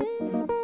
Música